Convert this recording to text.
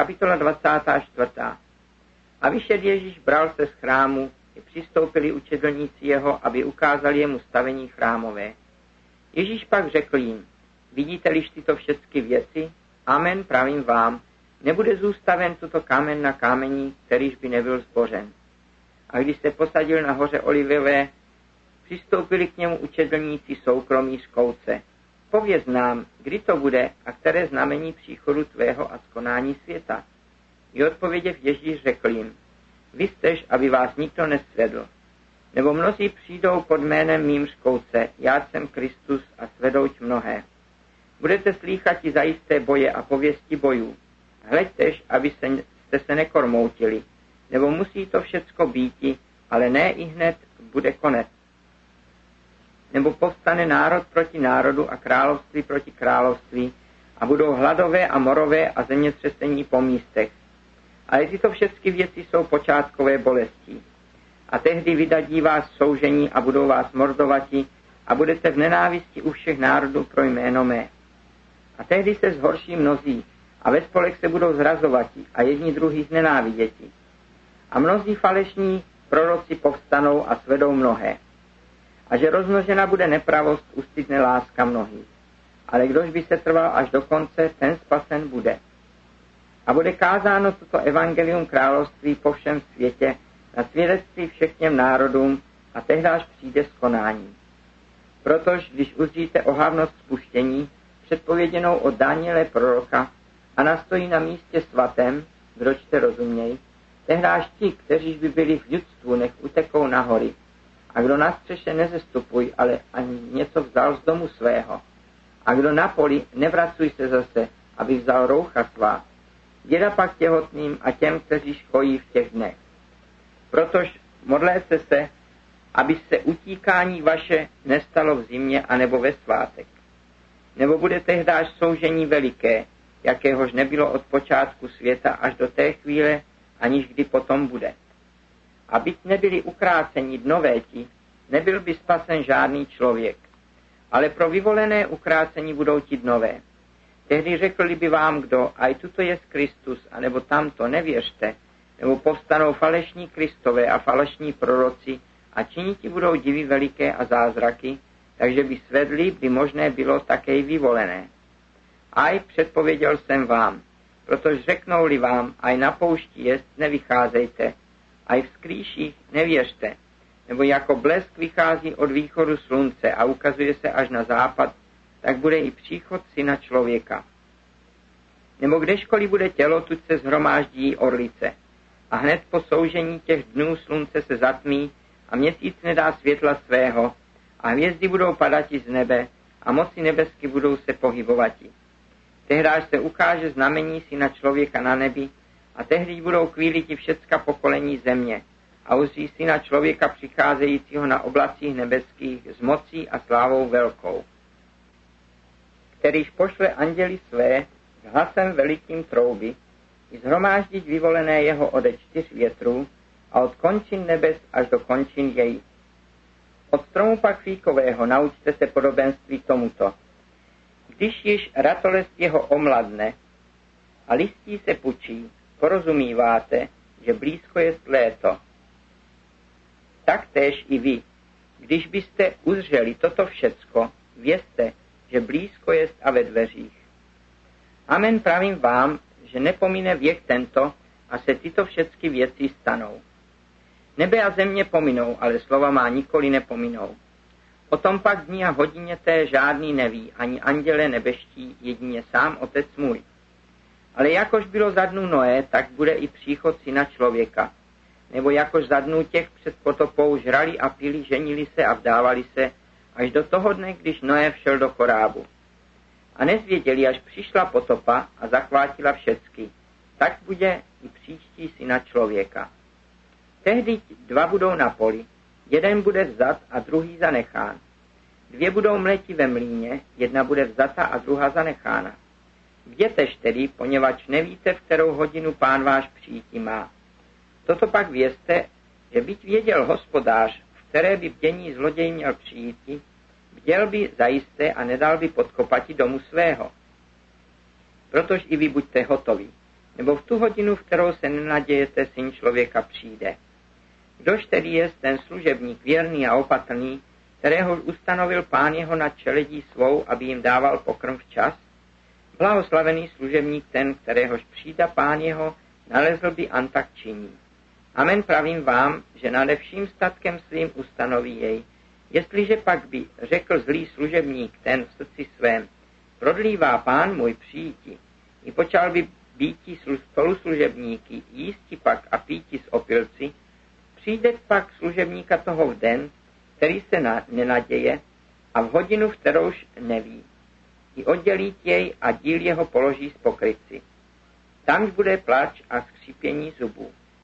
kapitola 24. A vyšel Ježíš bral se z chrámu, i přistoupili učedlníci jeho, aby ukázali jemu stavení chrámové. Ježíš pak řekl jim, vidíte-liž tyto všechny věci? Amen, pravím vám, nebude zůstaven tuto kámen na kámení, kterýž by nebyl zbořen. A když se posadil na hoře Olivové, přistoupili k němu učedlníci soukromí z kouce. Pověz nám, kdy to bude a které znamení příchodu tvého a skonání světa. I odpověděv Ježíš řekl jim, vy jstež, aby vás nikdo nesvedl. Nebo mnozí přijdou pod jménem mým škouce, já jsem Kristus a svedouť mnohé. Budete slýchat i zajisté boje a pověsti bojů. Hleďtež, aby se, jste se nekormoutili, nebo musí to všecko býti, ale ne i hned bude konec. Nebo povstane národ proti národu a království proti království a budou hladové a morové a zemětřesení po místech. Ale tyto všechny věci jsou počátkové bolesti. A tehdy vydadí vás soužení a budou vás mordovati a budete v nenávisti u všech národů pro jméno mé. A tehdy se zhorší mnozí a ve spolek se budou zrazovati a jedni druhý znenáviděti. A mnozí falešní proroci povstanou a svedou mnohé. A že rozmnožena bude nepravost, ustydne láska mnohých. Ale kdož by se trval až do konce, ten spasen bude. A bude kázáno toto evangelium království po všem světě na svědectví všech těm národům a tehdáž přijde skonání. Protož, když uzříte ohavnost spuštění, předpověděnou od Daniele proroka, a nastojí na místě svatém, kdočte rozuměj, tehdáž ti, kteří by byli v judstvu, nech utekou na hory. A kdo na střeše nezestupuj, ale ani něco vzal z domu svého. A kdo na poli, nevracuj se zase, aby vzal roucha svá. Děda pak těhotným a těm, kteří škojí v těch dnech. Protož modléte se, aby se utíkání vaše nestalo v zimě anebo ve svátek. Nebo bude tehdáž soužení veliké, jakéhož nebylo od počátku světa až do té chvíle, aniž kdy potom bude. A byť nebyli ukráceni dnovéti, nebyl by spasen žádný člověk. Ale pro vyvolené ukrácení budou ti dnové. Tehdy řekli by vám kdo, aj tuto je Kristus, anebo tamto, nevěřte, nebo povstanou falešní Kristové a falešní proroci a činiti budou divy veliké a zázraky, takže by svedli, by možné bylo také i vyvolené. Aj předpověděl jsem vám, protože řeknou-li vám, aj na poušti jest, nevycházejte, aj v skrýších nevěřte, nebo jako blesk vychází od východu slunce a ukazuje se až na západ, tak bude i příchod syna člověka. Nebo kdeškoliv bude tělo, tu se zhromáždí orlice. A hned po soužení těch dnů slunce se zatmí a měsíc nedá světla svého a hvězdy budou padati z nebe a moci nebesky budou se pohybovati. Tehdáž se ukáže znamení syna člověka na nebi a tehdy budou chvíli ti všecka pokolení země a uzří syna člověka přicházejícího na oblacích nebeských s mocí a slávou velkou, kterýž pošle anděli své s hlasem velikým trouby i zhromáždit vyvolené jeho ode čtyř větrů a od končin nebes až do končin jej. Od stromu pak fíkového naučte se podobenství tomuto. Když již ratolest jeho omladne a listí se pučí, porozumíváte, že blízko je léto. Tak též i vy, když byste uzřeli toto všecko, vězte, že blízko jest a ve dveřích. Amen pravím vám, že nepomine věk tento a se tyto všechny věci stanou. Nebe a země pominou, ale slova má nikoli nepominou. O tom pak dní a hodině té žádný neví, ani anděle nebeští, jedině sám otec můj. Ale jakož bylo za dnů Noé, tak bude i příchod syna člověka. Nebo jakož za dnů těch před potopou žrali a pili, ženili se a vdávali se, až do toho dne, když Noé všel do korábu. A nezvěděli, až přišla potopa a zachvátila všecky. Tak bude i příští syna člověka. Tehdy dva budou na poli, Jeden bude vzat a druhý zanechán. Dvě budou mleti ve mlíně, jedna bude vzata a druhá zanechána. Větež tedy, poněvadž nevíte, v kterou hodinu pán váš přijítí má. Toto pak vězte, že byť věděl hospodář, v které by bdění zloděj měl přijíti, bděl by zajisté a nedal by podkopati domu svého. Protož i vy buďte hotoví, nebo v tu hodinu, v kterou se nenadějete, syn člověka přijde. Kdož tedy je ten služebník věrný a opatrný, kterého ustanovil pán jeho nad čeledí svou, aby jim dával pokrm včas? Blahoslavený služebník ten, kteréhož přijde pán jeho, nalezl by antak činí. Amen pravím vám, že nade vším statkem svým ustanoví jej. Jestliže pak by řekl zlý služebník ten v srdci svém, prodlívá pán můj přijíti, i počal by býti spoluslužebníky, jísti pak a píti s opilci, přijde pak služebníka toho v den, který se na, nenaděje a v hodinu, v kterouž neví. I oddělí jej a díl jeho položí z pokryci. Tamž bude plač a skřípění zubů.